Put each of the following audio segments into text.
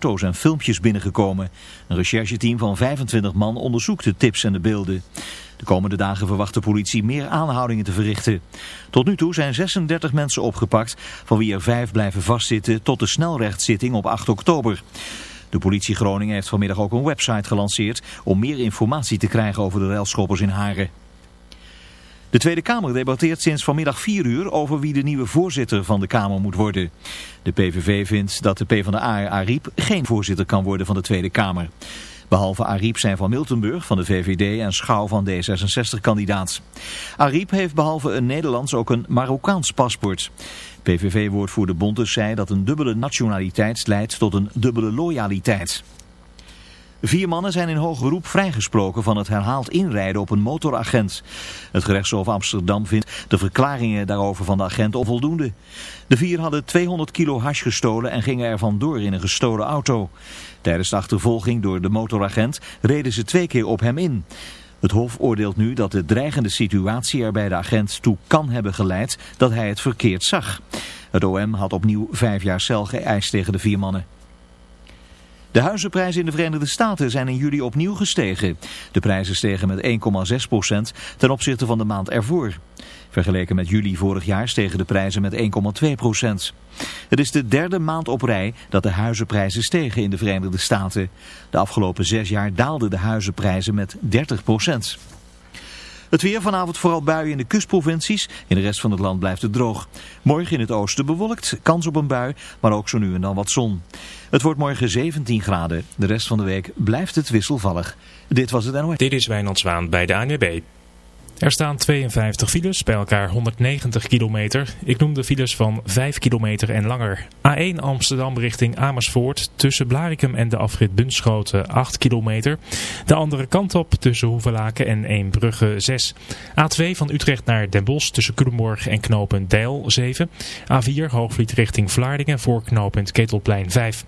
foto's en filmpjes binnengekomen. Een rechercheteam van 25 man onderzoekt de tips en de beelden. De komende dagen verwacht de politie meer aanhoudingen te verrichten. Tot nu toe zijn 36 mensen opgepakt, van wie er vijf blijven vastzitten tot de snelrechtszitting op 8 oktober. De politie Groningen heeft vanmiddag ook een website gelanceerd om meer informatie te krijgen over de railschoppers in Haren. De Tweede Kamer debatteert sinds vanmiddag 4 uur over wie de nieuwe voorzitter van de Kamer moet worden. De PVV vindt dat de PvdA Ariep geen voorzitter kan worden van de Tweede Kamer. Behalve Ariep zijn van Miltenburg van de VVD en Schouw van D66 kandidaat. Ariep heeft behalve een Nederlands ook een Marokkaans paspoort. PVV-woordvoerder Bontes zei dat een dubbele nationaliteit leidt tot een dubbele loyaliteit. Vier mannen zijn in hoog beroep vrijgesproken van het herhaald inrijden op een motoragent. Het gerechtshof Amsterdam vindt de verklaringen daarover van de agent onvoldoende. De vier hadden 200 kilo hash gestolen en gingen er vandoor in een gestolen auto. Tijdens de achtervolging door de motoragent reden ze twee keer op hem in. Het Hof oordeelt nu dat de dreigende situatie er bij de agent toe kan hebben geleid dat hij het verkeerd zag. Het OM had opnieuw vijf jaar cel geëist tegen de vier mannen. De huizenprijzen in de Verenigde Staten zijn in juli opnieuw gestegen. De prijzen stegen met 1,6% ten opzichte van de maand ervoor. Vergeleken met juli vorig jaar stegen de prijzen met 1,2%. Het is de derde maand op rij dat de huizenprijzen stegen in de Verenigde Staten. De afgelopen zes jaar daalden de huizenprijzen met 30%. Het weer vanavond vooral buien in de kustprovincies. In de rest van het land blijft het droog. Morgen in het oosten bewolkt, kans op een bui, maar ook zo nu en dan wat zon. Het wordt morgen 17 graden. De rest van de week blijft het wisselvallig. Dit was het NOS. Dit is Wijnand Zwaan bij de ANWB. Er staan 52 files, bij elkaar 190 kilometer. Ik noem de files van 5 kilometer en langer. A1 Amsterdam richting Amersfoort tussen Blarikum en de afrit Bunschoten 8 kilometer. De andere kant op tussen Hoevelaken en Eembrugge 6. A2 van Utrecht naar Den Bosch tussen Culemborg en knooppunt Deil 7. A4 Hoogvliet richting Vlaardingen voor knooppunt Ketelplein 5.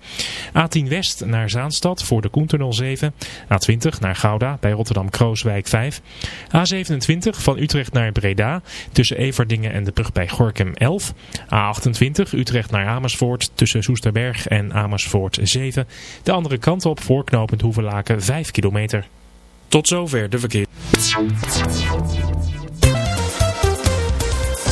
A10 West naar Zaanstad voor de Koentunnel 7. A20 naar Gouda bij Rotterdam-Krooswijk 5. A27 van Utrecht naar Breda tussen Everdingen en de brug bij Gorkum 11. A28 Utrecht naar Amersfoort tussen Soesterberg en Amersfoort 7. De andere kant op voorknopend Hoevelaken 5 kilometer. Tot zover de verkeer.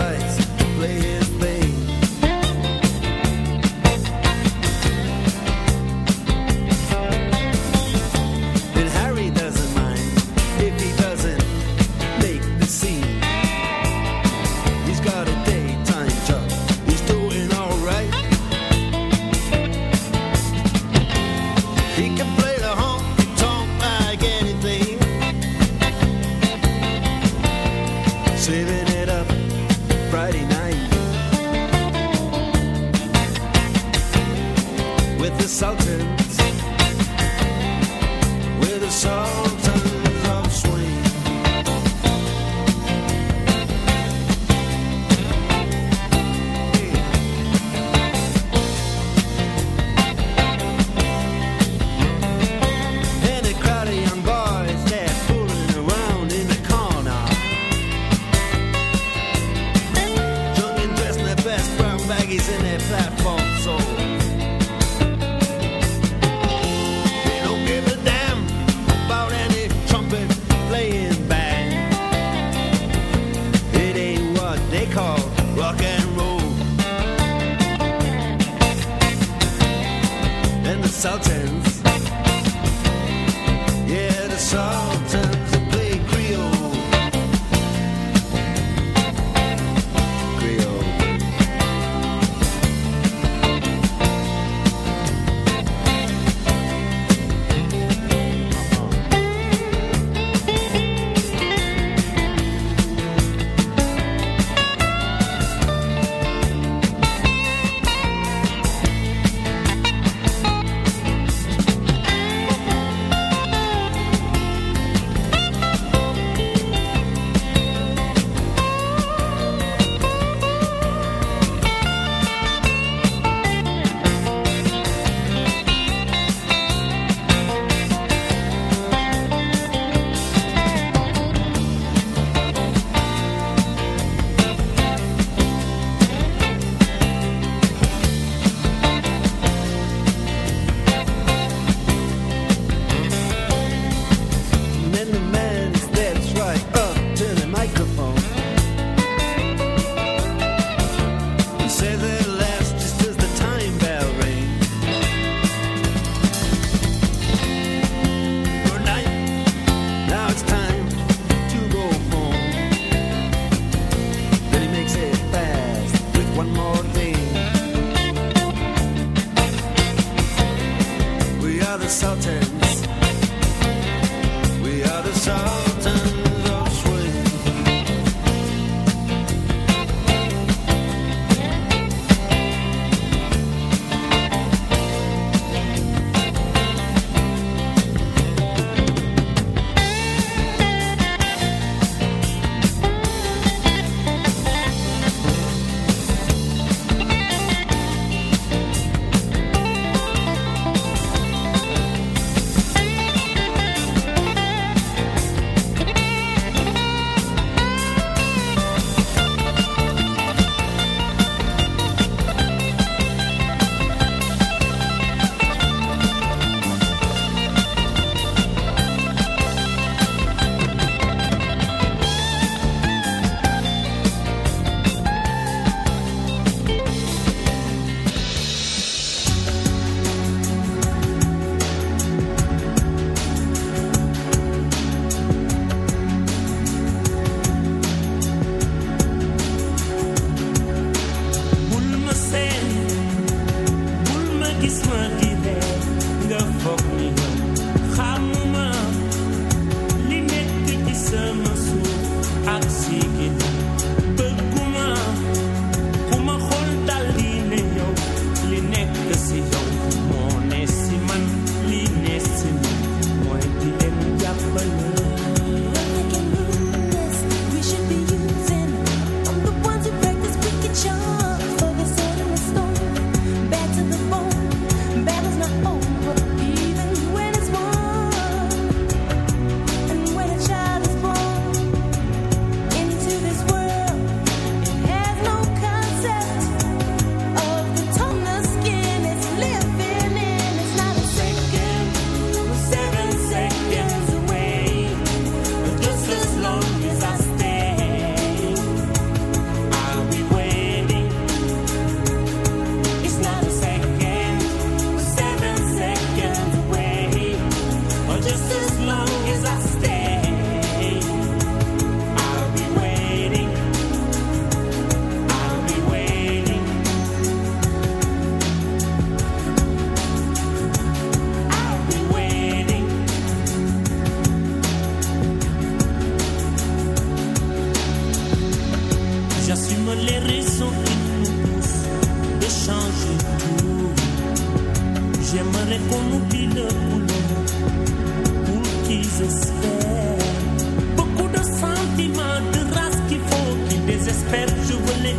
Lights play his thing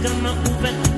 Je veux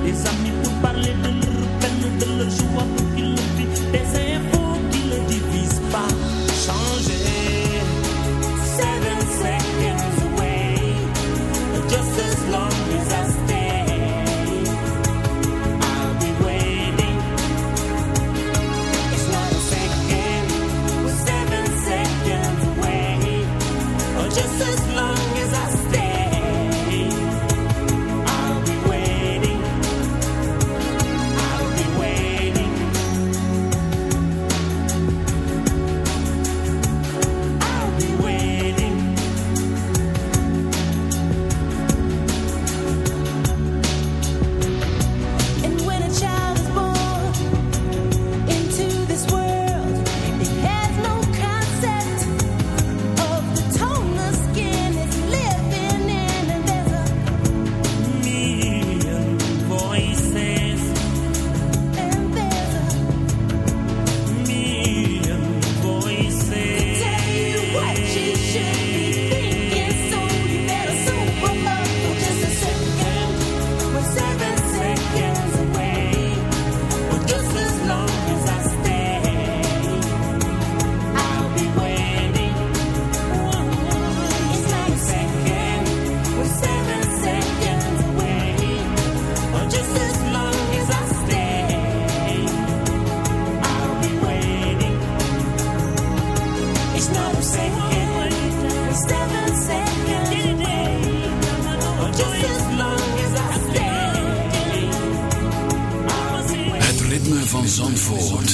van Zandvoort.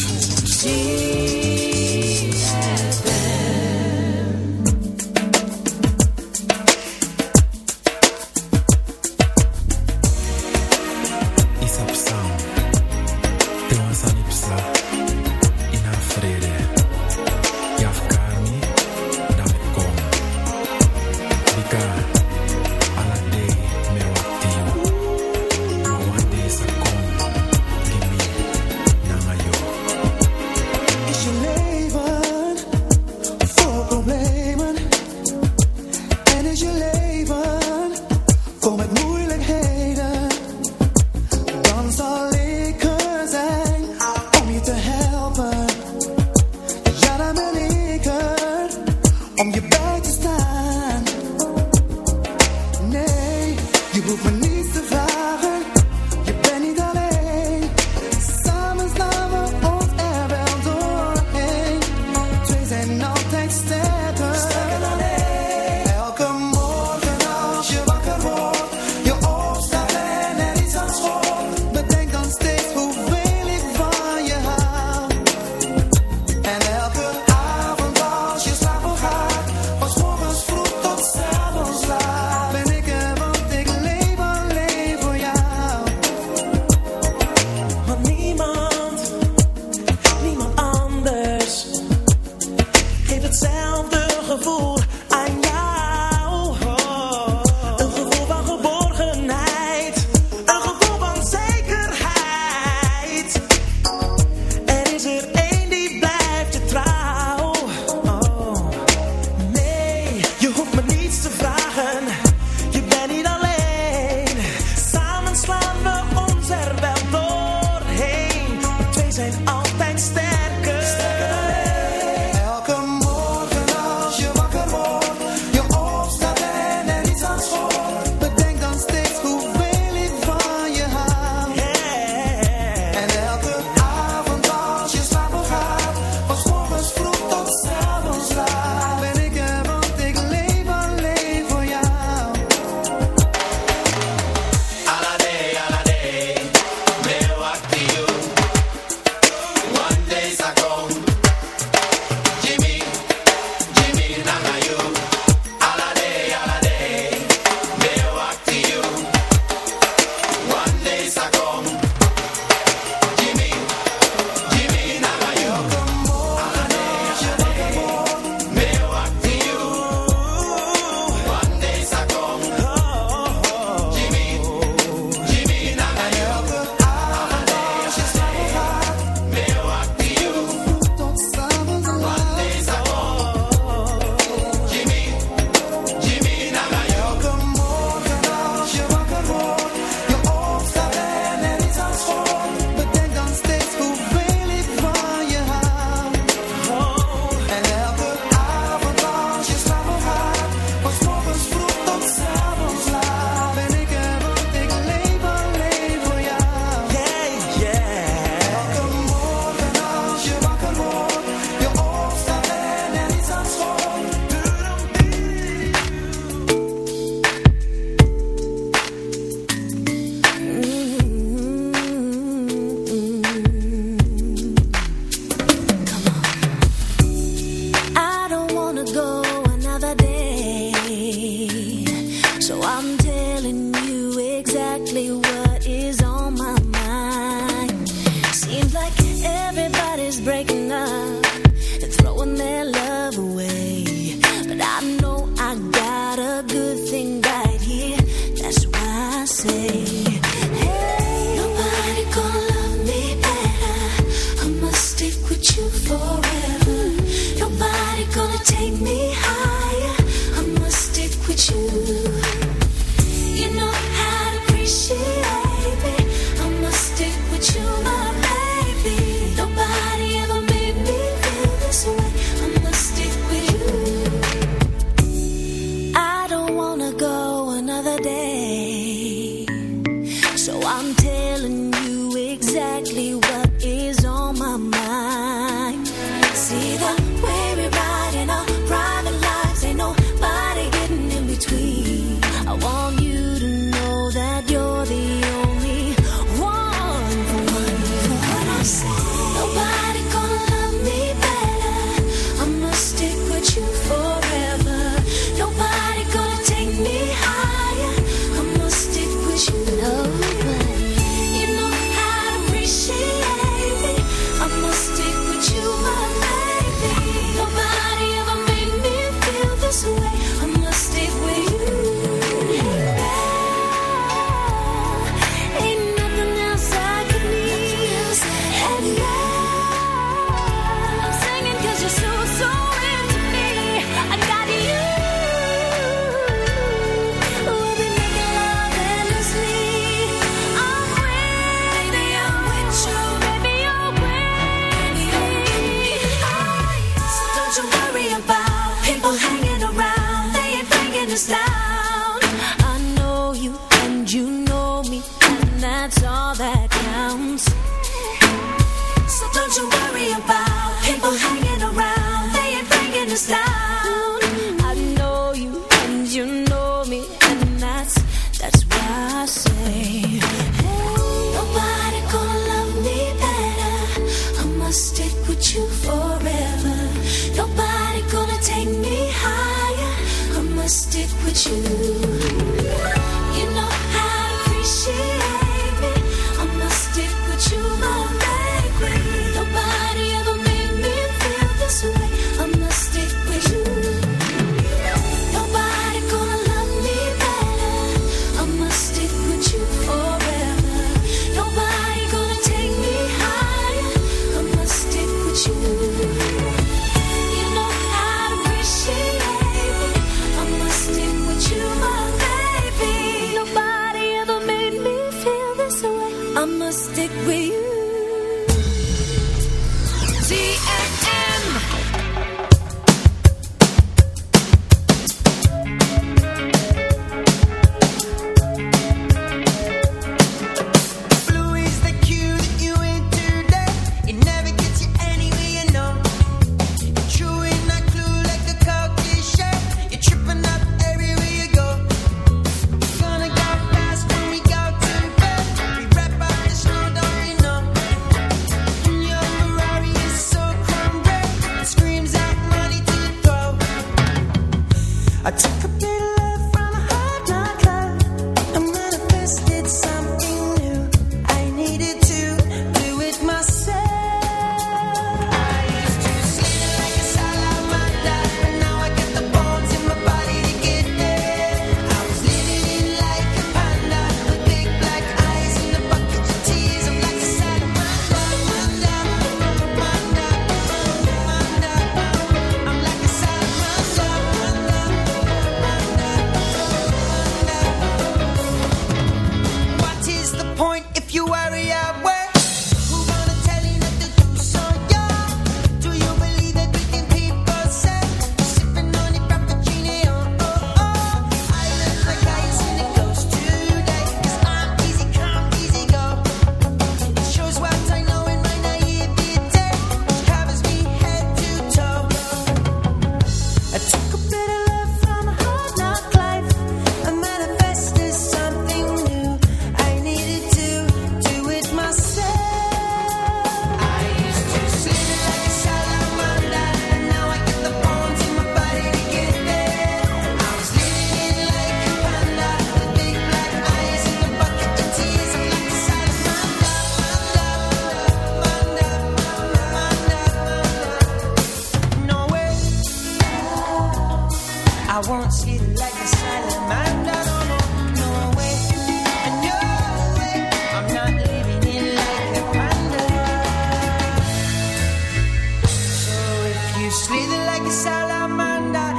slither like a salamander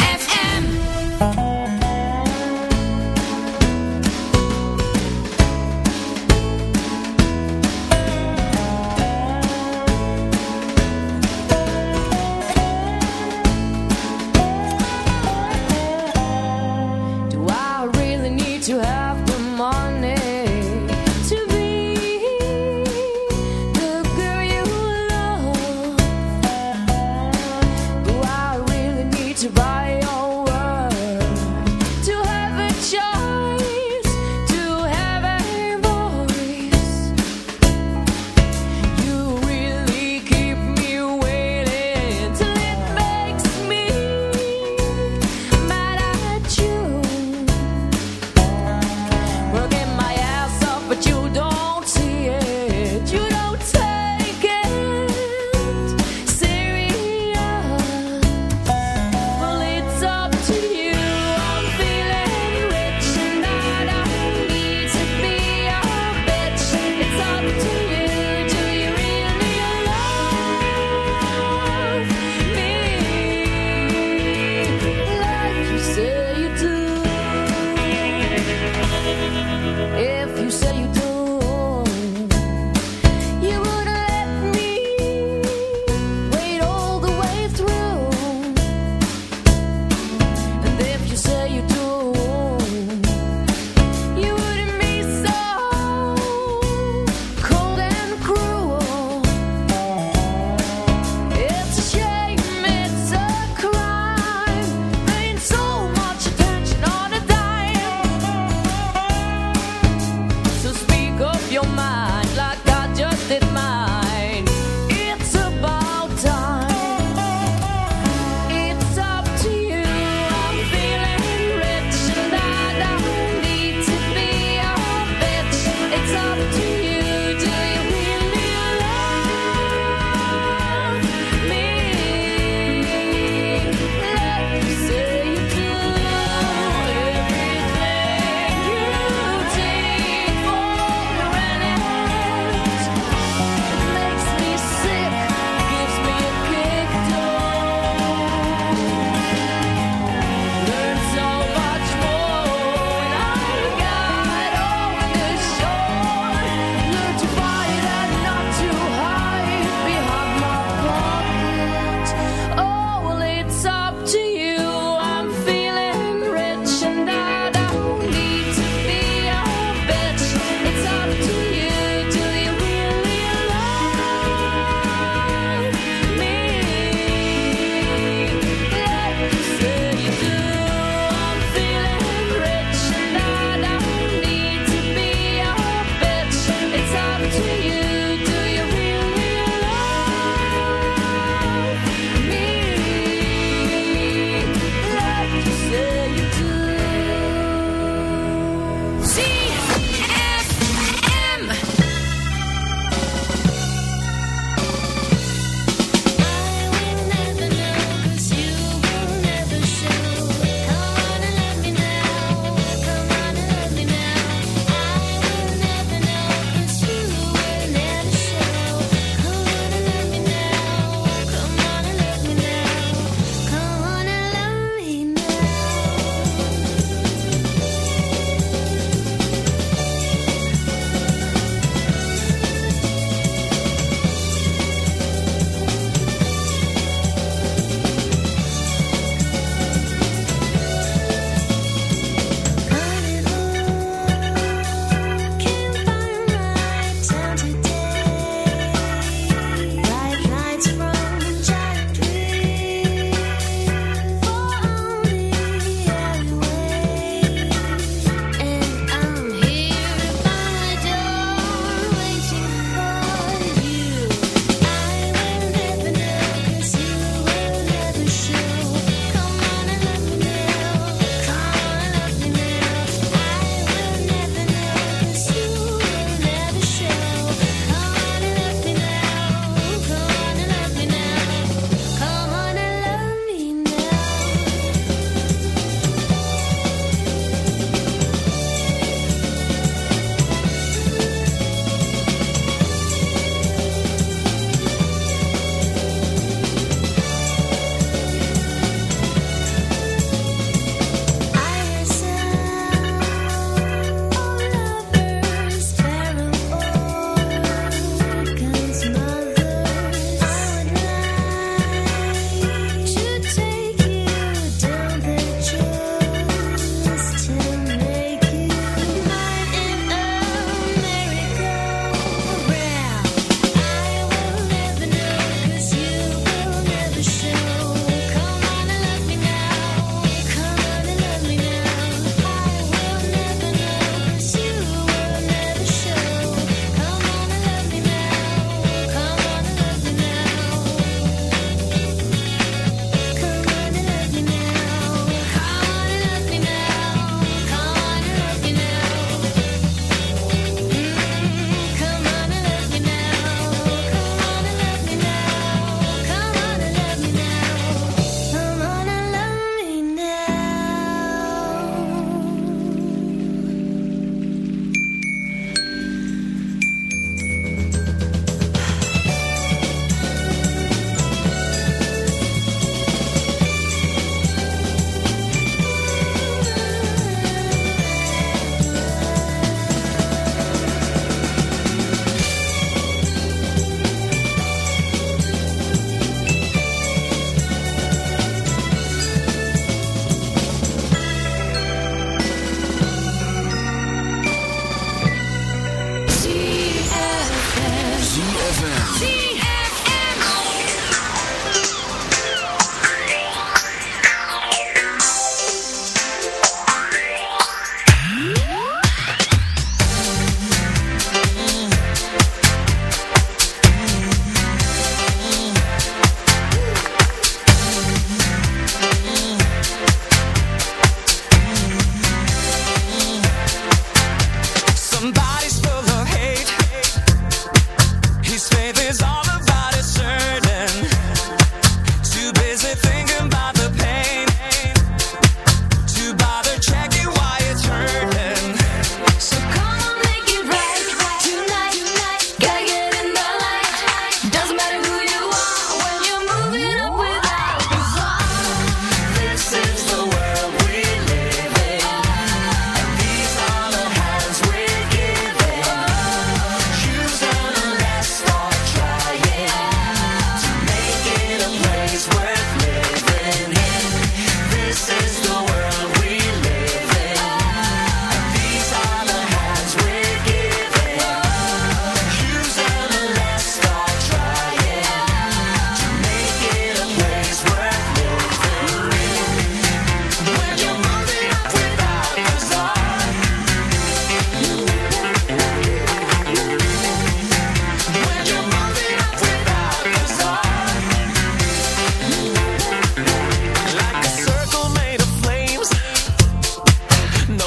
but you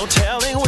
telling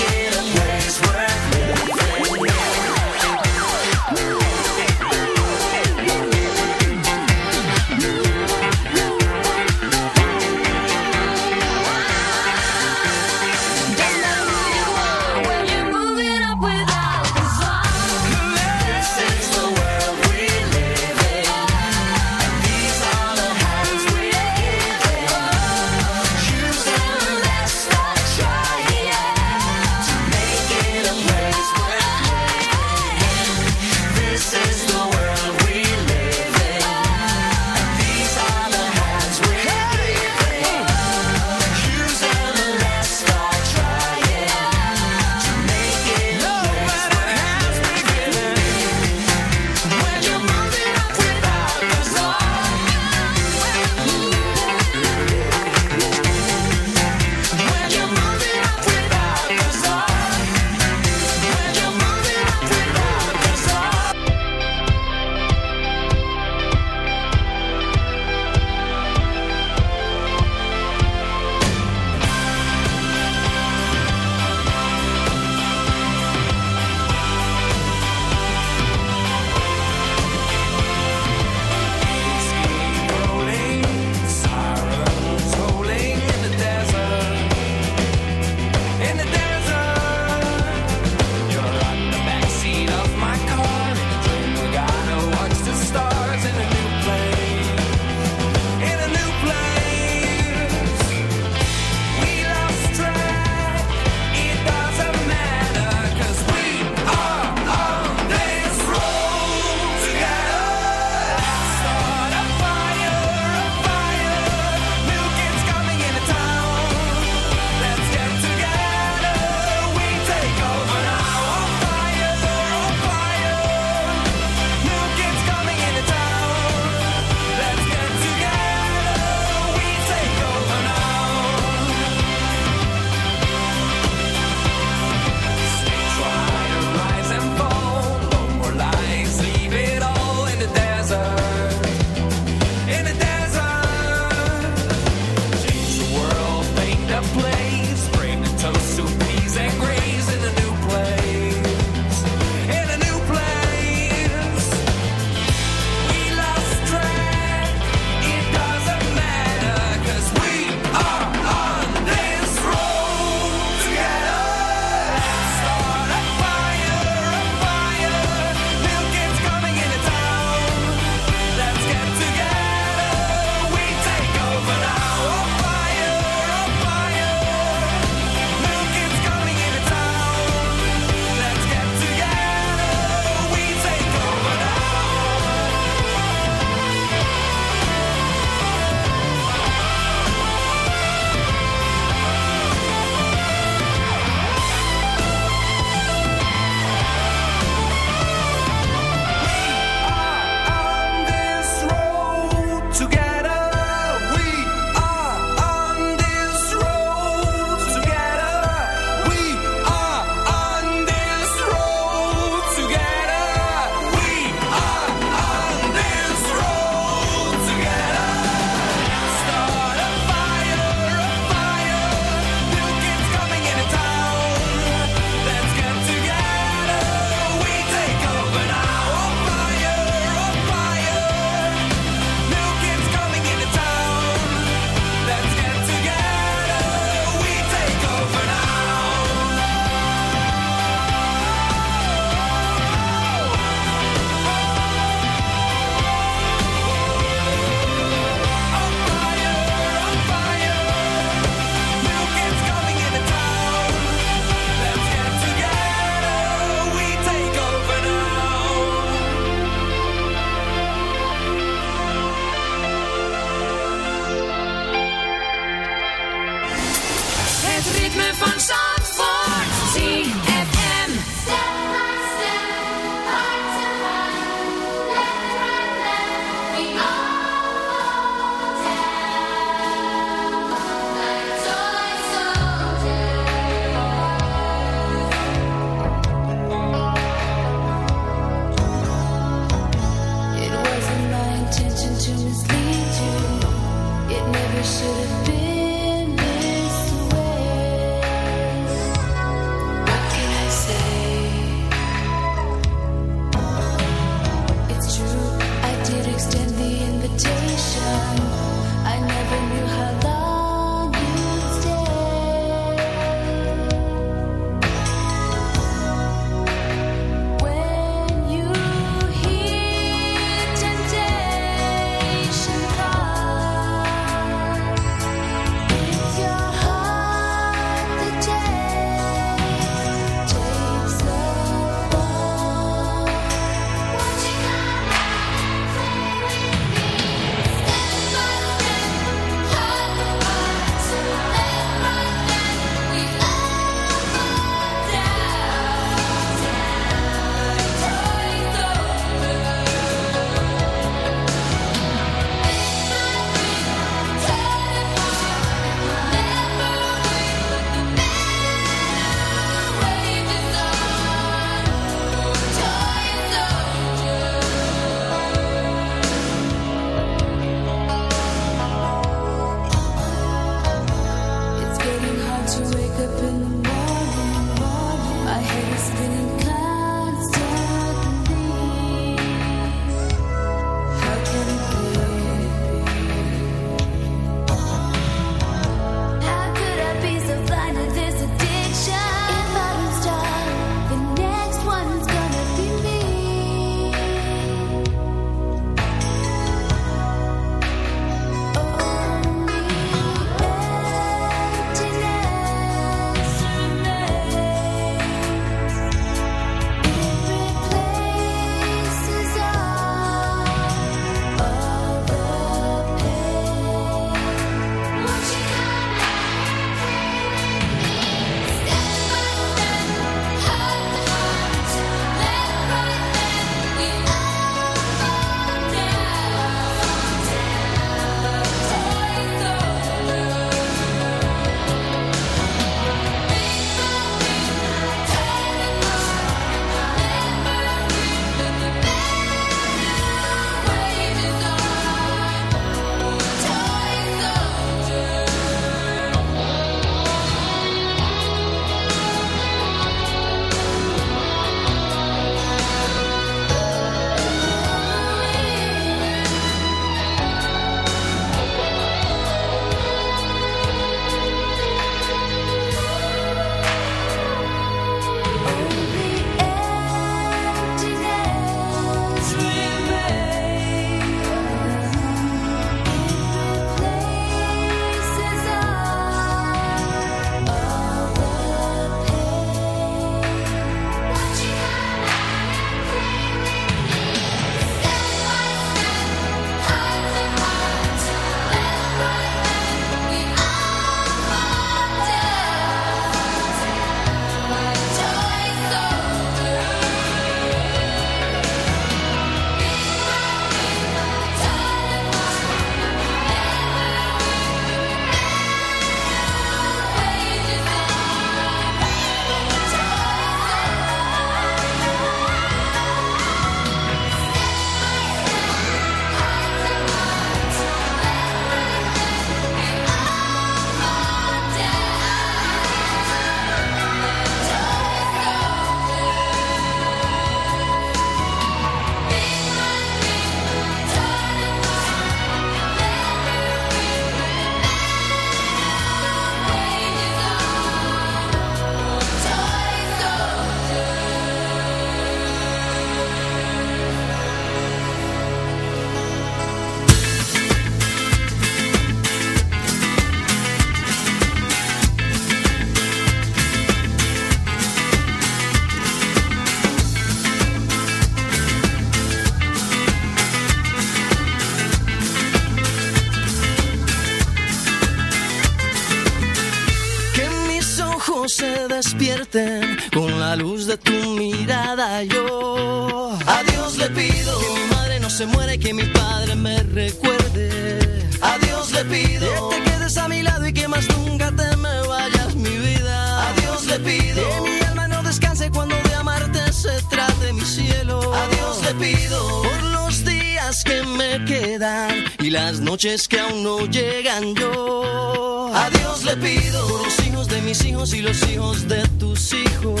se muera y que mi padre me recuerde. A Dios le pido que te quedes a mi lado y que más nunca te me vayas mi vida. A Dios le pido que mi alma no descanse cuando de amarte se trate mi cielo. A Dios le pido por los días que me quedan y las noches que aún no llegan yo. A Dios le pido por los hijos de mis hijos y los hijos de tus hijos.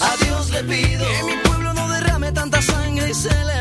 A Dios le pido que mi pueblo no derrame tanta sangre y se le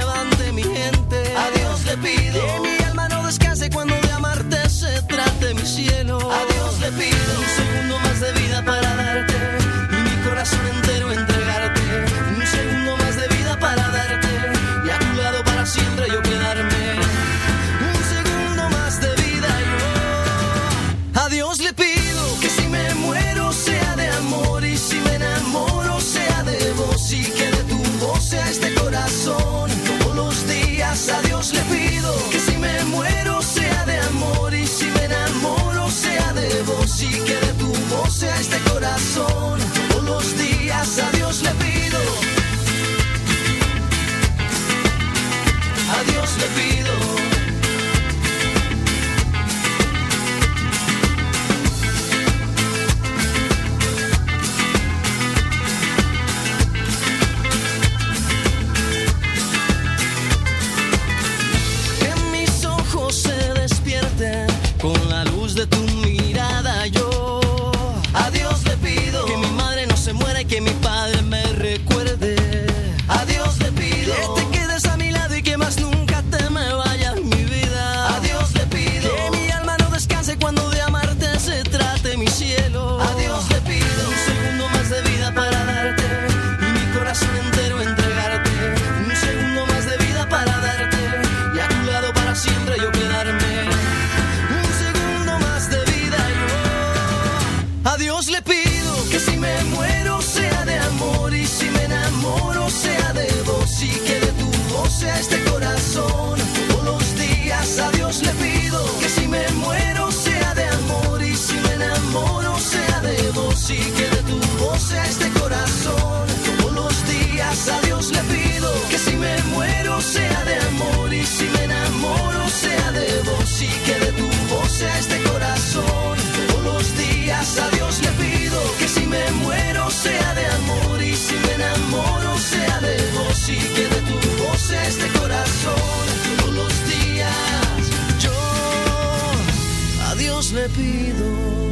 pido.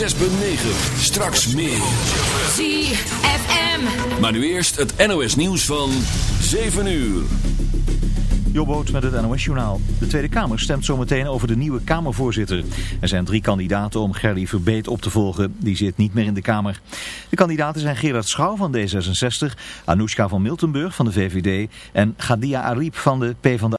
106.9. Straks meer. ZFM. Maar nu eerst het NOS nieuws van 7 uur. Jobboot met het NOS-journaal. De Tweede Kamer stemt zometeen over de nieuwe Kamervoorzitter. Er zijn drie kandidaten om Gerdy Verbeet op te volgen. Die zit niet meer in de Kamer. De kandidaten zijn Gerard Schouw van D66, Anoushka van Miltenburg van de VVD en Gadia Ariep van de PvdA.